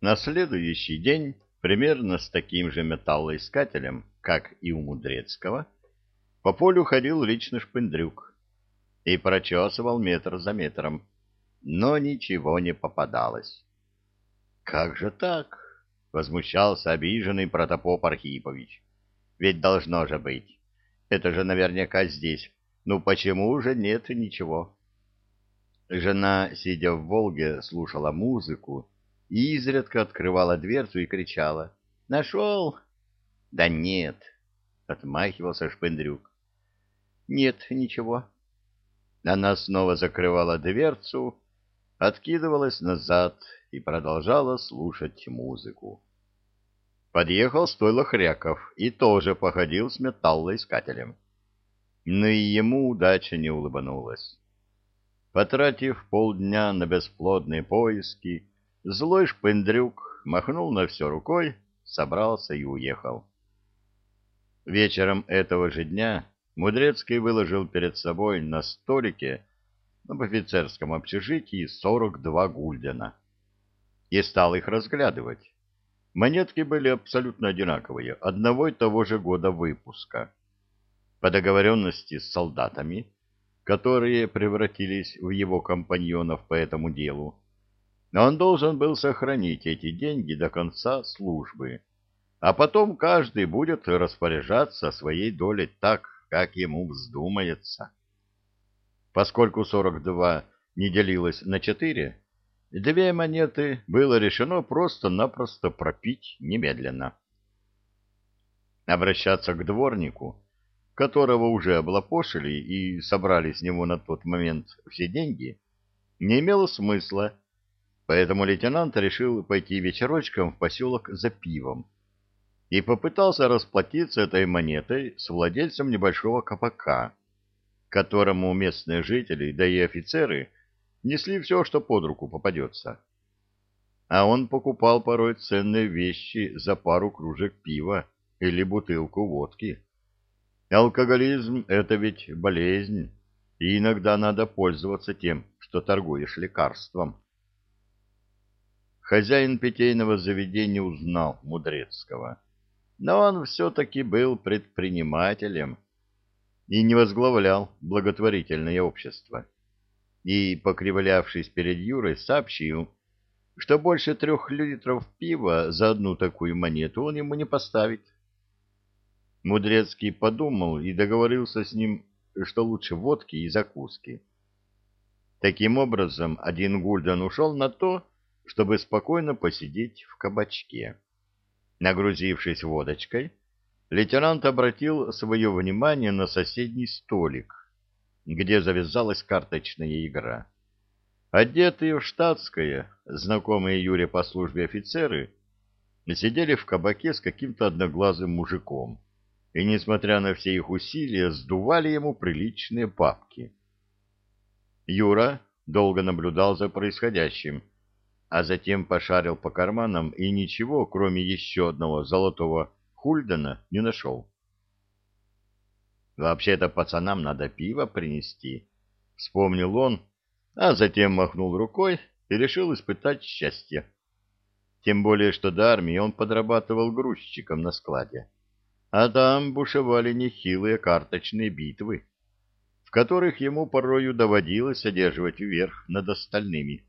На следующий день, примерно с таким же металлоискателем, как и у Мудрецкого, по полю ходил лично Шпендрюк и прочесывал метр за метром, но ничего не попадалось. «Как же так?» — возмущался обиженный протопоп Архипович. «Ведь должно же быть. Это же наверняка здесь. Ну почему же нет ничего?» Жена, сидя в «Волге», слушала музыку и изредка открывала дверцу и кричала. «Нашел?» «Да нет», — отмахивался Шпендрюк. «Нет, ничего». Она снова закрывала дверцу, откидывалась назад и продолжала слушать музыку. Подъехал стойло Хряков и тоже походил с металлоискателем. Но и ему удача не улыбнулась. Потратив полдня на бесплодные поиски, злой шпендрюк махнул на все рукой, собрался и уехал. Вечером этого же дня Мудрецкий выложил перед собой на столике в офицерском общежитии 42 гульдена и стал их разглядывать. Монетки были абсолютно одинаковые, одного и того же года выпуска. По договоренности с солдатами которые превратились в его компаньонов по этому делу. Но он должен был сохранить эти деньги до конца службы, а потом каждый будет распоряжаться своей долей так, как ему вздумается. Поскольку 42 не делилось на 4, две монеты было решено просто-напросто пропить немедленно. Обращаться к дворнику которого уже облапошили и собрали с него на тот момент все деньги, не имело смысла, поэтому лейтенант решил пойти вечерочком в поселок за пивом и попытался расплатиться этой монетой с владельцем небольшого кабака, которому местные жители, да и офицеры, несли все, что под руку попадется. А он покупал порой ценные вещи за пару кружек пива или бутылку водки. Алкоголизм — это ведь болезнь, и иногда надо пользоваться тем, что торгуешь лекарством. Хозяин питейного заведения узнал Мудрецкого, но он все-таки был предпринимателем и не возглавлял благотворительное общество. И, покривлявшись перед Юрой, сообщил, что больше трех литров пива за одну такую монету он ему не поставит. Мудрецкий подумал и договорился с ним, что лучше водки и закуски. Таким образом, один гульден ушел на то, чтобы спокойно посидеть в кабачке. Нагрузившись водочкой, лейтенант обратил свое внимание на соседний столик, где завязалась карточная игра. Одетые в штатское, знакомые Юре по службе офицеры, сидели в кабаке с каким-то одноглазым мужиком и, несмотря на все их усилия, сдували ему приличные папки. Юра долго наблюдал за происходящим, а затем пошарил по карманам и ничего, кроме еще одного золотого хульдена, не нашел. «Вообще-то пацанам надо пиво принести», — вспомнил он, а затем махнул рукой и решил испытать счастье. Тем более, что до армии он подрабатывал грузчиком на складе а там бушевали нехилые карточные битвы, в которых ему порою доводилось одерживать верх над остальными.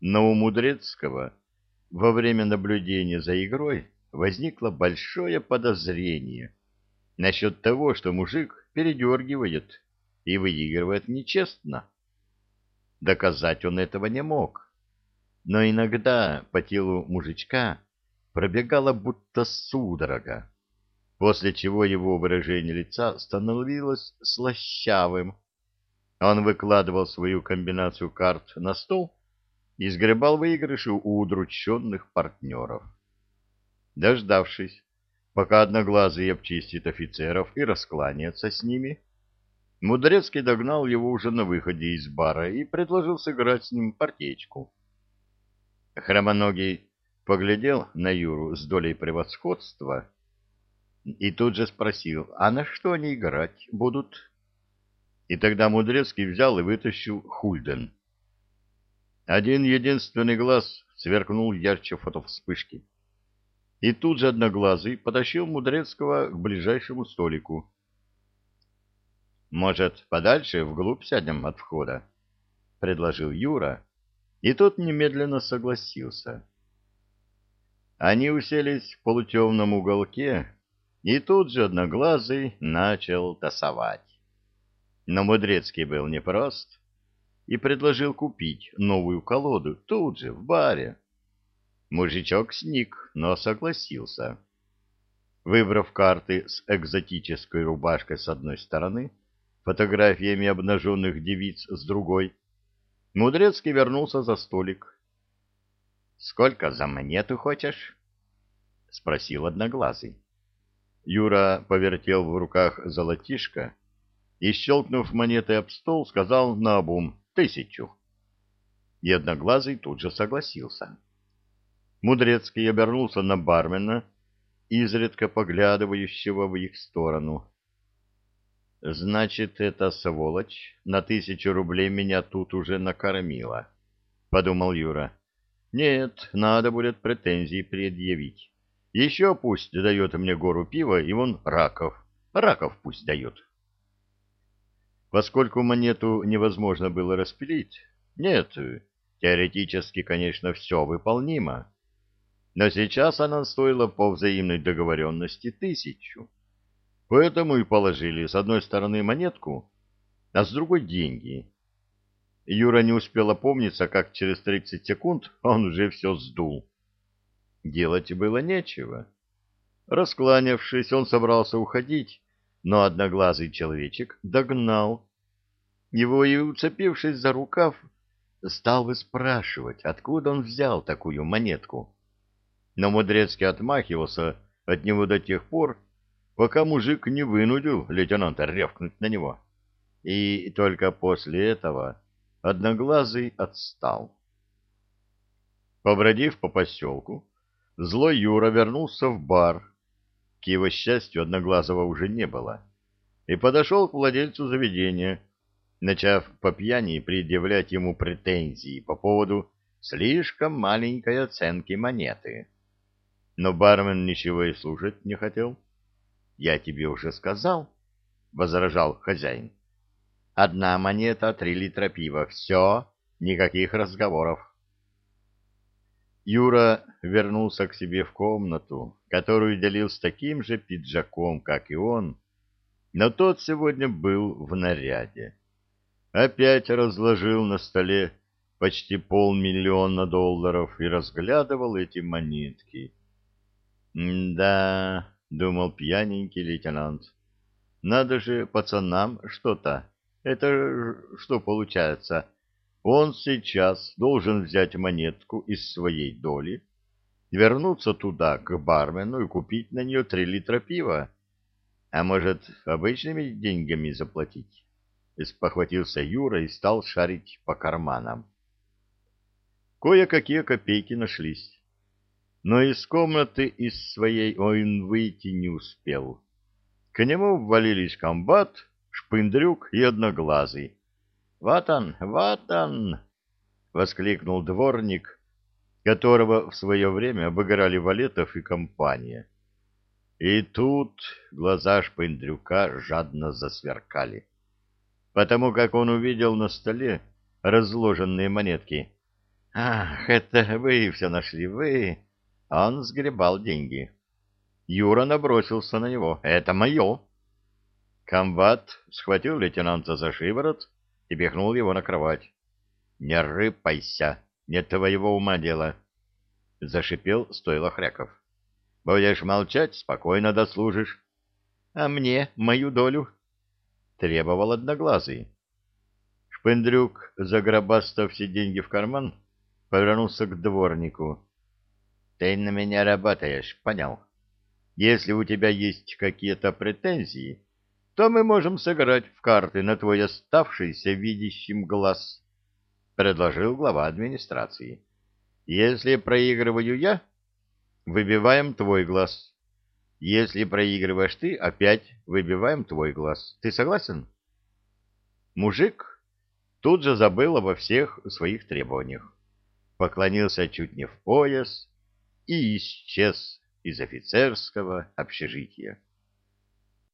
Но у Мудрецкого во время наблюдения за игрой возникло большое подозрение насчет того, что мужик передергивает и выигрывает нечестно. Доказать он этого не мог, но иногда по телу мужичка пробегала будто судорога после чего его выражение лица становилось слащавым. Он выкладывал свою комбинацию карт на стол и сгребал выигрыши у удрученных партнеров. Дождавшись, пока одноглазый обчистит офицеров и раскланяется с ними, Мудрецкий догнал его уже на выходе из бара и предложил сыграть с ним партечку. Хромоногий поглядел на Юру с долей превосходства и тут же спросил, а на что они играть будут? И тогда Мудрецкий взял и вытащил Хульден. Один единственный глаз сверкнул ярче фотовспышки. И тут же Одноглазый потащил Мудрецкого к ближайшему столику. «Может, подальше, вглубь сядем от входа?» — предложил Юра, и тот немедленно согласился. Они уселись в полутемном уголке, и тут же Одноглазый начал тасовать. Но Мудрецкий был непрост и предложил купить новую колоду тут же, в баре. Мужичок сник, но согласился. Выбрав карты с экзотической рубашкой с одной стороны, фотографиями обнаженных девиц с другой, Мудрецкий вернулся за столик. — Сколько за монету хочешь? — спросил Одноглазый. Юра повертел в руках золотишко и, щелкнув монетой об стол, сказал наобум «тысячу». И Одноглазый тут же согласился. Мудрецкий обернулся на бармена, изредка поглядывающего в их сторону. «Значит, эта сволочь на тысячу рублей меня тут уже накормила», — подумал Юра. «Нет, надо будет претензии предъявить. Еще пусть дает мне гору пива, и вон раков. Раков пусть дает». Поскольку монету невозможно было распилить, нет, теоретически, конечно, все выполнимо, но сейчас она стоила по взаимной договоренности тысячу. Поэтому и положили с одной стороны монетку, а с другой деньги. Юра не успел опомниться, как через 30 секунд он уже все сдул. Делать было нечего. Раскланявшись, он собрался уходить, но одноглазый человечек догнал. Его и, уцепившись за рукав, стал выспрашивать, откуда он взял такую монетку. Но Мудрецкий отмахивался от него до тех пор, пока мужик не вынудил лейтенанта ревкнуть на него. И только после этого Одноглазый отстал. Побродив по поселку, злой Юра вернулся в бар, к его счастью, Одноглазого уже не было, и подошел к владельцу заведения, начав по пьяни предъявлять ему претензии по поводу слишком маленькой оценки монеты. Но бармен ничего и слушать не хотел. «Я тебе уже сказал», — возражал хозяин. «Одна монета, три литра пива. Все, никаких разговоров». Юра вернулся к себе в комнату, которую делил с таким же пиджаком, как и он, но тот сегодня был в наряде. Опять разложил на столе почти полмиллиона долларов и разглядывал эти монетки. «Да», — думал пьяненький лейтенант, — «надо же пацанам что-то. Это что получается?» Он сейчас должен взять монетку из своей доли, вернуться туда, к бармену, и купить на нее три литра пива. А может, обычными деньгами заплатить? Спохватился Юра и стал шарить по карманам. Кое-какие копейки нашлись. Но из комнаты из своей он выйти не успел. К нему ввалились комбат, шпындрюк и одноглазый вот он, вот он! — воскликнул дворник, которого в свое время обыграли Валетов и компания. И тут глаза Шпендрюка жадно засверкали, потому как он увидел на столе разложенные монетки. «Ах, это вы все нашли, вы!» Он сгребал деньги. Юра набросился на него. «Это мое!» Комбат схватил лейтенанта за шиворот и пихнул его на кровать. — Не рыпайся, нет твоего ума дело! — зашипел стойло Хряков. — Будешь молчать, спокойно дослужишь. — А мне мою долю? — требовал Одноглазый. Шпендрюк, загробастав все деньги в карман, повернулся к дворнику. — Ты на меня работаешь, понял? Если у тебя есть какие-то претензии, то мы можем сыграть в карты на твой оставшийся видящим глаз, — предложил глава администрации. — Если проигрываю я, выбиваем твой глаз. Если проигрываешь ты, опять выбиваем твой глаз. Ты согласен? Мужик тут же забыл обо всех своих требованиях. поклонился чуть не в пояс и исчез из офицерского общежития.